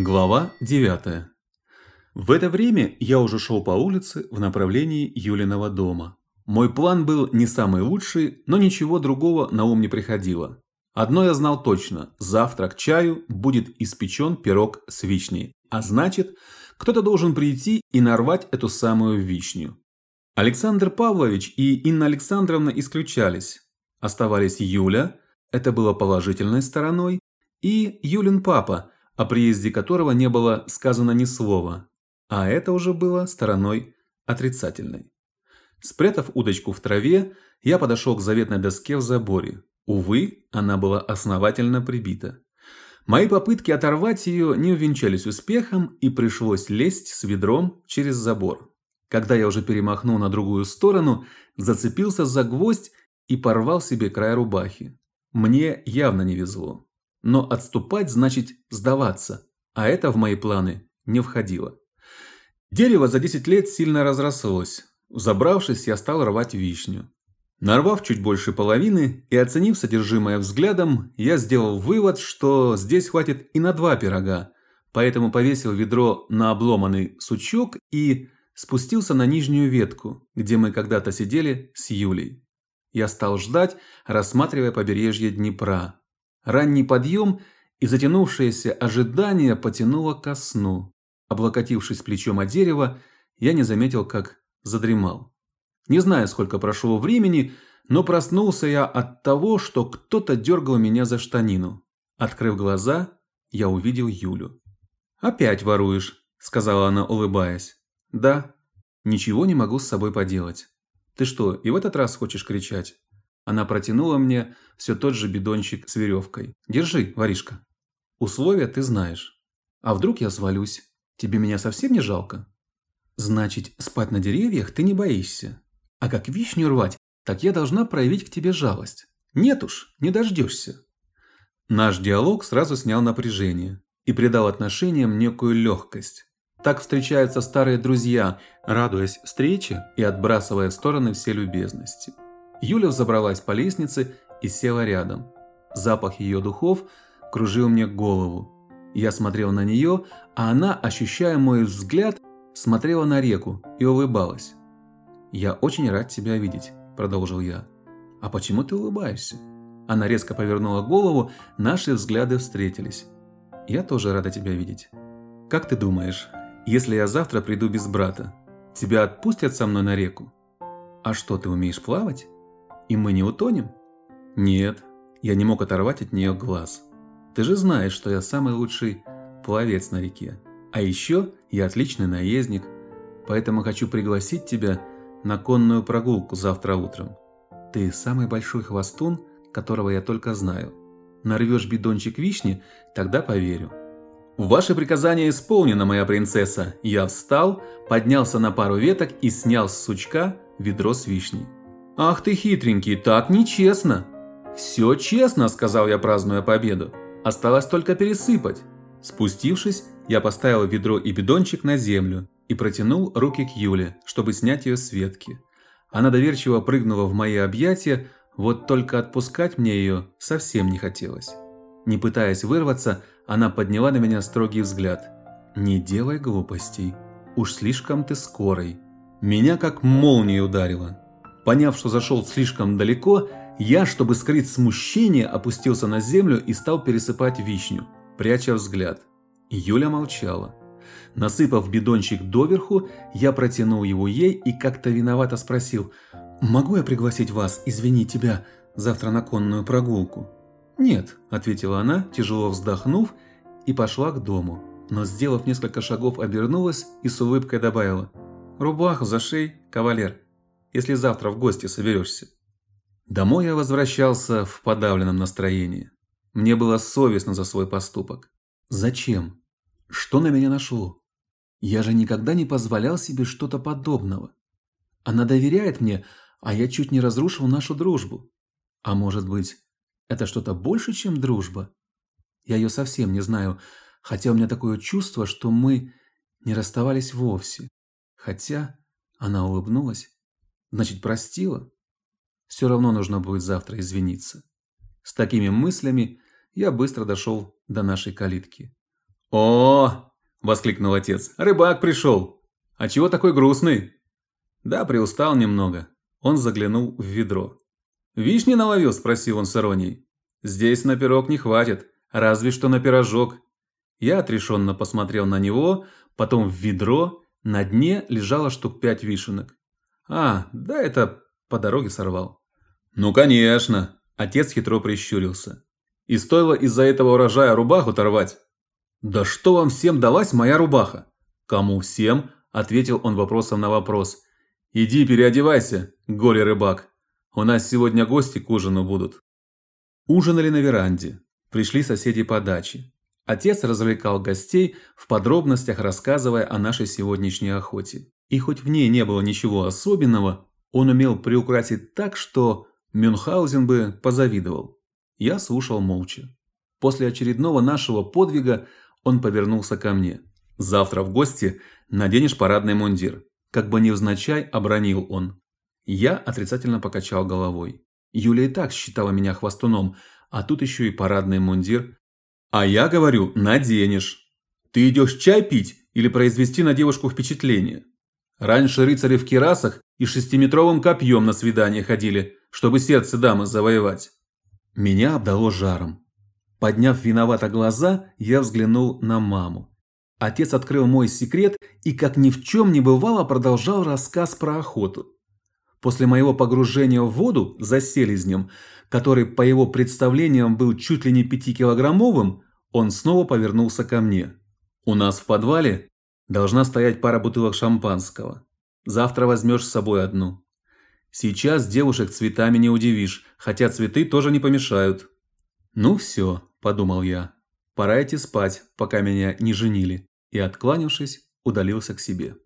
Глава 9. В это время я уже шел по улице в направлении Юлиного дома. Мой план был не самый лучший, но ничего другого на ум не приходило. Одно я знал точно: завтра к чаю будет испечен пирог с вишней, а значит, кто-то должен прийти и нарвать эту самую вишню. Александр Павлович и Инна Александровна исключались. Оставались Юля, это было положительной стороной, и Юлин папа, о приезде которого не было сказано ни слова, а это уже было стороной отрицательной. Спрятав удочку в траве, я подошел к заветной доске в заборе. Увы, она была основательно прибита. Мои попытки оторвать ее не увенчались успехом, и пришлось лезть с ведром через забор. Когда я уже перемахнул на другую сторону, зацепился за гвоздь и порвал себе край рубахи. Мне явно не везло. Но отступать значит сдаваться, а это в мои планы не входило. Дерево за 10 лет сильно разрослось. Забравшись, я стал рвать вишню. Нарвав чуть больше половины и оценив содержимое взглядом, я сделал вывод, что здесь хватит и на два пирога. Поэтому повесил ведро на обломанный сучок и спустился на нижнюю ветку, где мы когда-то сидели с Юлей. Я стал ждать, рассматривая побережье Днепра. Ранний подъем и затянувшееся ожидание потянуло ко сну. Облокотившись плечом о дерево, я не заметил, как задремал. Не знаю, сколько прошло времени, но проснулся я от того, что кто-то дергал меня за штанину. Открыв глаза, я увидел Юлю. «Опять воруешь», – сказала она, улыбаясь. «Да, ничего не могу с собой поделать. Ты что, и в этот раз хочешь кричать?» Она протянула мне все тот же бидончик с веревкой. Держи, воришка. Условия ты знаешь. А вдруг я свалюсь? Тебе меня совсем не жалко? Значит, спать на деревьях ты не боишься. А как вишню рвать, так я должна проявить к тебе жалость. Нет уж, не дождешься. Наш диалог сразу снял напряжение и придал отношениям некую легкость. Так встречаются старые друзья, радуясь встрече и отбрасывая в стороны все любезности. Юля взобралась по лестнице и села рядом. Запах ее духов кружил мне голову. Я смотрел на нее, а она, ощущая мой взгляд, смотрела на реку и улыбалась. «Я очень рад тебя видеть», – продолжил я. «А почему ты улыбаешься?» Она резко повернула голову, наши взгляды встретились. «Я тоже рада тебя видеть. Как ты думаешь, если я завтра приду без брата, тебя отпустят со мной на реку? А что, ты умеешь плавать?» И мы не утонем? Нет, я не мог оторвать от нее глаз. Ты же знаешь, что я самый лучший пловец на реке. А еще я отличный наездник, поэтому хочу пригласить тебя на конную прогулку завтра утром. Ты самый большой хвостун, которого я только знаю. Нарвешь бидончик вишни, тогда поверю. Ваше приказание исполнено, моя принцесса. Я встал, поднялся на пару веток и снял с сучка ведро с вишней. «Ах ты хитренький, так нечестно!» «Все честно», – сказал я, празднуя победу. «Осталось только пересыпать». Спустившись, я поставил ведро и бидончик на землю и протянул руки к Юле, чтобы снять ее с ветки. Она доверчиво прыгнула в мои объятия, вот только отпускать мне ее совсем не хотелось. Не пытаясь вырваться, она подняла на меня строгий взгляд. «Не делай глупостей. Уж слишком ты скорый». Меня как молнией ударило. Поняв, что зашел слишком далеко, я, чтобы скрыть смущение, опустился на землю и стал пересыпать вишню, пряча взгляд. Юля молчала. Насыпав бидончик доверху, я протянул его ей и как-то виновато спросил, «Могу я пригласить вас, извини тебя, завтра на конную прогулку?» «Нет», – ответила она, тяжело вздохнув, и пошла к дому. Но, сделав несколько шагов, обернулась и с улыбкой добавила, «Рубаху за шей, кавалер» если завтра в гости соберешься. Домой я возвращался в подавленном настроении. Мне было совестно за свой поступок. Зачем? Что на меня нашло? Я же никогда не позволял себе что-то подобного. Она доверяет мне, а я чуть не разрушил нашу дружбу. А может быть, это что-то больше, чем дружба? Я ее совсем не знаю, хотя у меня такое чувство, что мы не расставались вовсе. Хотя она улыбнулась Значит, простила? Все равно нужно будет завтра извиниться. С такими мыслями я быстро дошел до нашей калитки. О, воскликнул отец. Рыбак пришел. А чего такой грустный? Да, приустал немного. Он заглянул в ведро. Вишни наловил, спросил он с иронией. Здесь на пирог не хватит, разве что на пирожок. Я отрешенно посмотрел на него, потом в ведро, на дне лежало штук пять вишенок. А, да это по дороге сорвал. Ну, конечно, отец хитро прищурился. И стоило из-за этого урожая рубаху торвать. Да что вам всем далась моя рубаха? Кому всем? ответил он вопросом на вопрос. Иди переодевайся, голый рыбак. У нас сегодня гости к ужину будут. Ужинали на веранде. Пришли соседи по даче. Отец развлекал гостей в подробностях, рассказывая о нашей сегодняшней охоте. И хоть в ней не было ничего особенного, он умел приукрасить так, что Мюнхгаузен бы позавидовал. Я слушал молча. После очередного нашего подвига он повернулся ко мне. Завтра в гости наденешь парадный мундир, как бы невзначай обронил он. Я отрицательно покачал головой. Юля и так считала меня хвастуном, а тут еще и парадный мундир. А я говорю, наденешь. Ты идешь чай пить или произвести на девушку впечатление? Раньше рыцари в кирасах и шестиметровым копьем на свидание ходили, чтобы сердце дамы завоевать. Меня обдало жаром. Подняв виновато глаза, я взглянул на маму. Отец открыл мой секрет и, как ни в чем не бывало, продолжал рассказ про охоту. После моего погружения в воду за селезнем, который по его представлениям был чуть ли не пятикилограммовым, он снова повернулся ко мне. У нас в подвале должна стоять пара бутылок шампанского. Завтра возьмешь с собой одну. Сейчас девушек цветами не удивишь, хотя цветы тоже не помешают. Ну все, подумал я. Пора идти спать, пока меня не женили, и откланившись, удалился к себе.